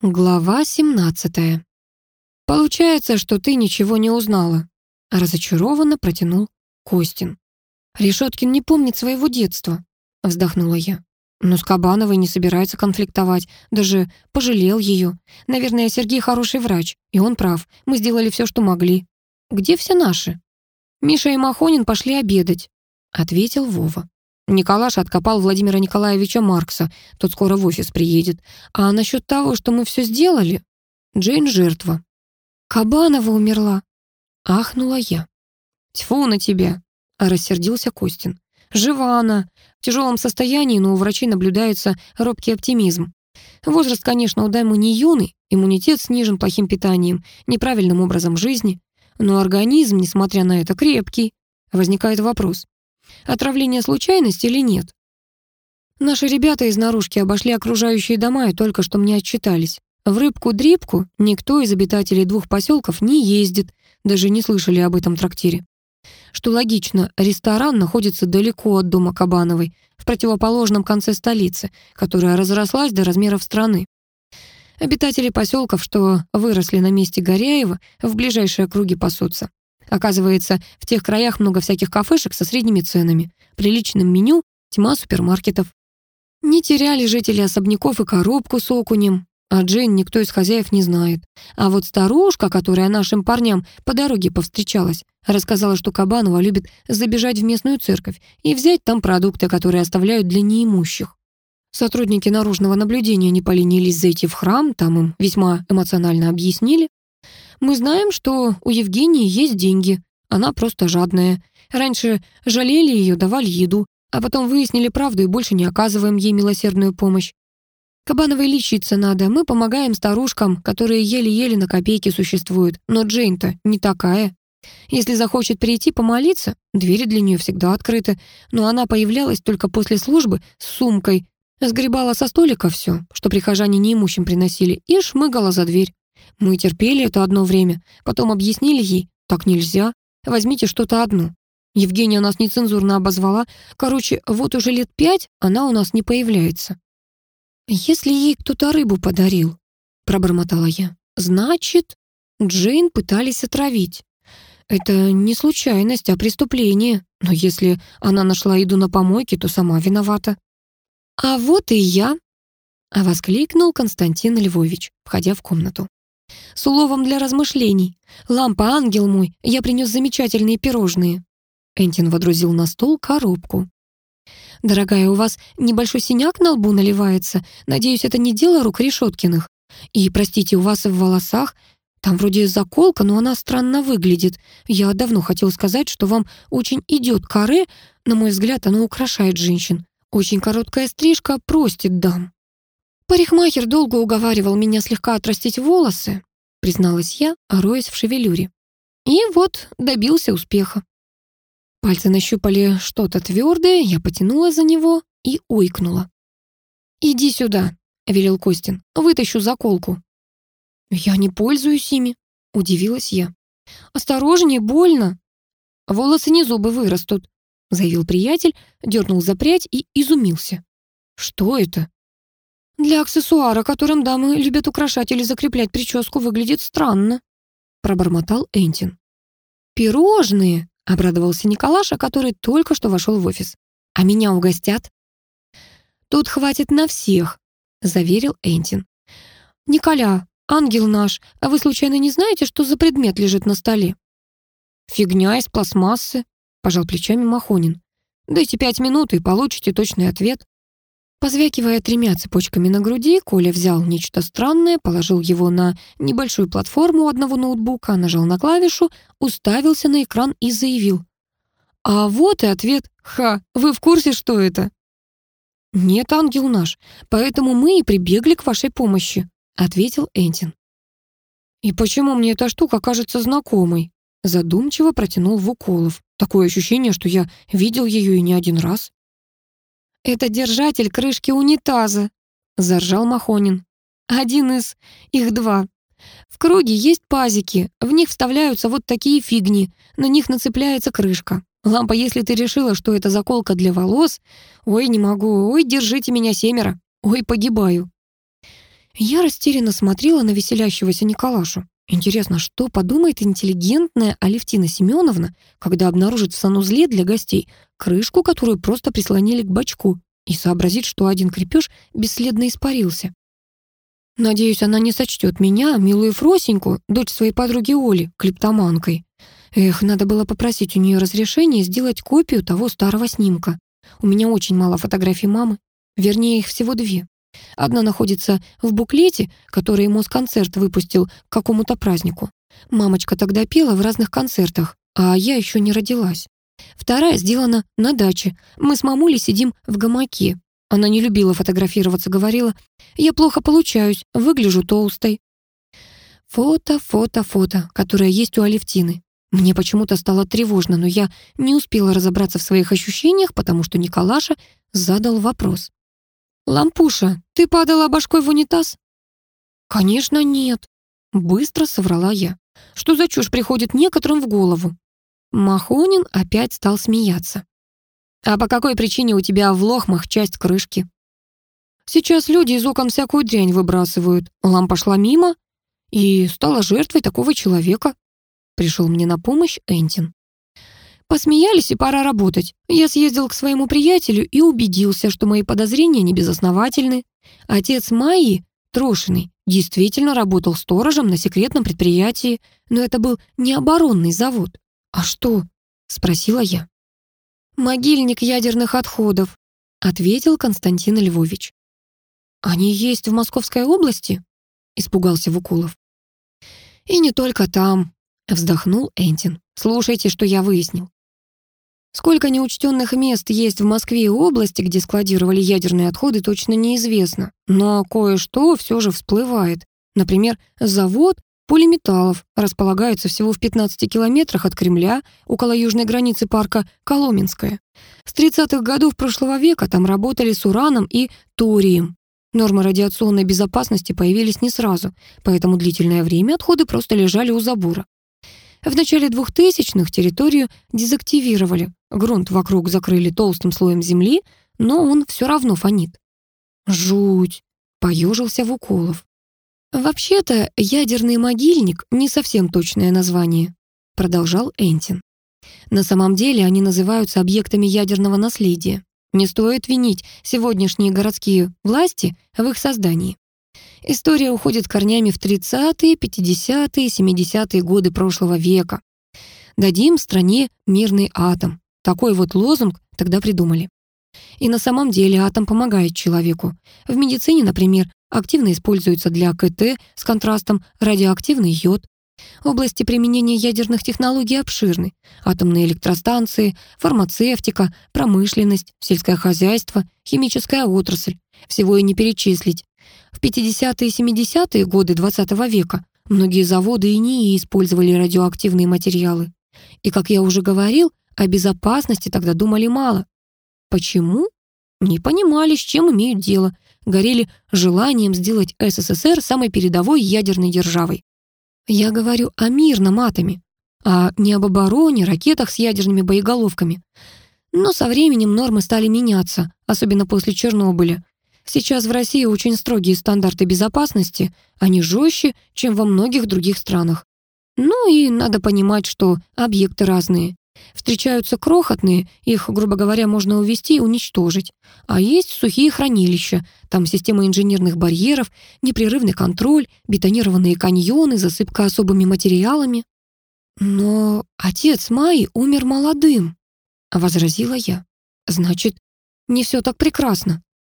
Глава 17. «Получается, что ты ничего не узнала», — разочарованно протянул Костин. «Решеткин не помнит своего детства», — вздохнула я. «Но с Кабановой не собирается конфликтовать, даже пожалел ее. Наверное, Сергей хороший врач, и он прав, мы сделали все, что могли. Где все наши?» «Миша и Махонин пошли обедать», — ответил Вова. Николаш откопал Владимира Николаевича Маркса, тот скоро в офис приедет. А насчет того, что мы все сделали, Джейн жертва. Кабанова умерла. Ахнула я. Тьфу на тебя, рассердился Костин. Жива она, в тяжелом состоянии, но у врачей наблюдается робкий оптимизм. Возраст, конечно, у дамы не юный, иммунитет снижен плохим питанием, неправильным образом жизни, но организм, несмотря на это, крепкий. Возникает вопрос, Отравление случайность или нет? Наши ребята из наружки обошли окружающие дома и только что мне отчитались. В рыбку-дрибку никто из обитателей двух поселков не ездит, даже не слышали об этом трактире. Что логично, ресторан находится далеко от дома Кабановой, в противоположном конце столицы, которая разрослась до размеров страны. Обитатели поселков, что выросли на месте Горяева, в ближайшие округи пасутся. Оказывается, в тех краях много всяких кафешек со средними ценами, приличным меню, тьма супермаркетов. Не теряли жители особняков и коробку с окунем, а Джейн никто из хозяев не знает. А вот старушка, которая нашим парням по дороге повстречалась, рассказала, что Кабанова любит забежать в местную церковь и взять там продукты, которые оставляют для неимущих. Сотрудники наружного наблюдения не поленились зайти в храм, там им весьма эмоционально объяснили, мы знаем, что у Евгении есть деньги. Она просто жадная. Раньше жалели ее, давали еду, а потом выяснили правду и больше не оказываем ей милосердную помощь. Кабановой лечиться надо, мы помогаем старушкам, которые еле-еле на копейки существуют, но Джейн-то не такая. Если захочет прийти помолиться, двери для нее всегда открыты, но она появлялась только после службы с сумкой, сгребала со столика все, что прихожане неимущим приносили, и шмыгала за дверь. Мы терпели это одно время, потом объяснили ей, так нельзя, возьмите что-то одно. Евгения нас нецензурно обозвала. Короче, вот уже лет пять она у нас не появляется. «Если ей кто-то рыбу подарил», — пробормотала я, «значит, Джейн пытались отравить. Это не случайность, а преступление. Но если она нашла еду на помойке, то сама виновата». «А вот и я», — воскликнул Константин Львович, входя в комнату. С уловом для размышлений. Лампа, ангел мой, я принес замечательные пирожные. Энтин водрузил на стол коробку. «Дорогая, у вас небольшой синяк на лбу наливается. Надеюсь, это не дело рук Решеткиных. И, простите, у вас в волосах там вроде заколка, но она странно выглядит. Я давно хотел сказать, что вам очень идет каре. На мой взгляд, оно украшает женщин. Очень короткая стрижка простит дам». Парикмахер долго уговаривал меня слегка отрастить волосы, призналась я, роясь в шевелюре. И вот добился успеха. Пальцы нащупали что-то твердое, я потянула за него и ойкнула. «Иди сюда», — велел Костин, — «вытащу заколку». «Я не пользуюсь ими», — удивилась я. «Осторожнее, больно». «Волосы не зубы вырастут», — заявил приятель, дернул за прядь и изумился. «Что это?» «Для аксессуара, которым дамы любят украшать или закреплять прическу, выглядит странно», — пробормотал Энтин. «Пирожные!» — обрадовался Николаша, который только что вошел в офис. «А меня угостят?» «Тут хватит на всех», — заверил Энтин. «Николя, ангел наш, а вы случайно не знаете, что за предмет лежит на столе?» «Фигня из пластмассы», — пожал плечами Махонин. «Дайте пять минут и получите точный ответ». Позвякивая тремя цепочками на груди, Коля взял нечто странное, положил его на небольшую платформу одного ноутбука, нажал на клавишу, уставился на экран и заявил. «А вот и ответ. Ха, вы в курсе, что это?» «Нет, ангел наш, поэтому мы и прибегли к вашей помощи», — ответил Энтин. «И почему мне эта штука кажется знакомой?» Задумчиво протянул Вуколов. Такое ощущение, что я видел ее и не один раз. «Это держатель крышки унитаза», — заржал Махонин. «Один из... их два. В круге есть пазики, в них вставляются вот такие фигни, на них нацепляется крышка. Лампа, если ты решила, что это заколка для волос, ой, не могу, ой, держите меня семеро, ой, погибаю». Я растерянно смотрела на веселящегося Николашу. Интересно, что подумает интеллигентная Алевтина Семеновна, когда обнаружит в санузле для гостей крышку, которую просто прислонили к бачку, и сообразит, что один крепеж бесследно испарился. Надеюсь, она не сочтет меня, милую Фросеньку, дочь своей подруги Оли, клептоманкой. Эх, надо было попросить у нее разрешения сделать копию того старого снимка. У меня очень мало фотографий мамы, вернее, их всего две. Одна находится в буклете, который Москонцерт выпустил к какому-то празднику. Мамочка тогда пела в разных концертах, а я еще не родилась. Вторая сделана на даче. Мы с мамулей сидим в гамаке. Она не любила фотографироваться, говорила, «Я плохо получаюсь, выгляжу толстой». Фото, фото, фото, которое есть у Алевтины. Мне почему-то стало тревожно, но я не успела разобраться в своих ощущениях, потому что Николаша задал вопрос. «Лампуша, ты падала башкой в унитаз?» «Конечно, нет», — быстро соврала я. «Что за чушь приходит некоторым в голову?» Махонин опять стал смеяться. «А по какой причине у тебя в лохмах часть крышки?» «Сейчас люди из окон всякую дрянь выбрасывают. Лампа шла мимо и стала жертвой такого человека». Пришел мне на помощь Энтин. Посмеялись, и пора работать. Я съездил к своему приятелю и убедился, что мои подозрения не безосновательны. Отец Майи, Трошиной, действительно работал сторожем на секретном предприятии, но это был не оборонный завод. «А что?» — спросила я. «Могильник ядерных отходов», — ответил Константин Львович. «Они есть в Московской области?» — испугался Вукулов. «И не только там», — вздохнул Энтин. «Слушайте, что я выяснил. Сколько неучтенных мест есть в Москве и области, где складировали ядерные отходы, точно неизвестно. Но кое-что все же всплывает. Например, завод полиметаллов располагается всего в 15 километрах от Кремля, около южной границы парка Коломенская. С 30-х годов прошлого века там работали с ураном и торием. Нормы радиационной безопасности появились не сразу, поэтому длительное время отходы просто лежали у забора. В начале 2000-х территорию дезактивировали, грунт вокруг закрыли толстым слоем земли, но он все равно фонит. «Жуть!» — поежился Вуколов. «Вообще-то ядерный могильник — не совсем точное название», — продолжал Энтин. «На самом деле они называются объектами ядерного наследия. Не стоит винить сегодняшние городские власти в их создании. История уходит корнями в 30-е, 50-е, 70-е годы прошлого века. Дадим стране мирный атом. Такой вот лозунг тогда придумали. И на самом деле атом помогает человеку. В медицине, например, активно используется для КТ с контрастом радиоактивный йод. Области применения ядерных технологий обширны. Атомные электростанции, фармацевтика, промышленность, сельское хозяйство, химическая отрасль. Всего и не перечислить. В 50-е и 70-е годы XX -го века многие заводы и НИИ использовали радиоактивные материалы. И, как я уже говорил, о безопасности тогда думали мало. Почему? Не понимали, с чем имеют дело, горели желанием сделать СССР самой передовой ядерной державой. Я говорю о мирном атоме, а не об обороне, ракетах с ядерными боеголовками. Но со временем нормы стали меняться, особенно после Чернобыля. Сейчас в России очень строгие стандарты безопасности, они жестче, чем во многих других странах. Ну и надо понимать, что объекты разные. Встречаются крохотные, их, грубо говоря, можно увести и уничтожить. А есть сухие хранилища, там система инженерных барьеров, непрерывный контроль, бетонированные каньоны, засыпка особыми материалами. Но отец Майи умер молодым, возразила я. Значит, не все так прекрасно.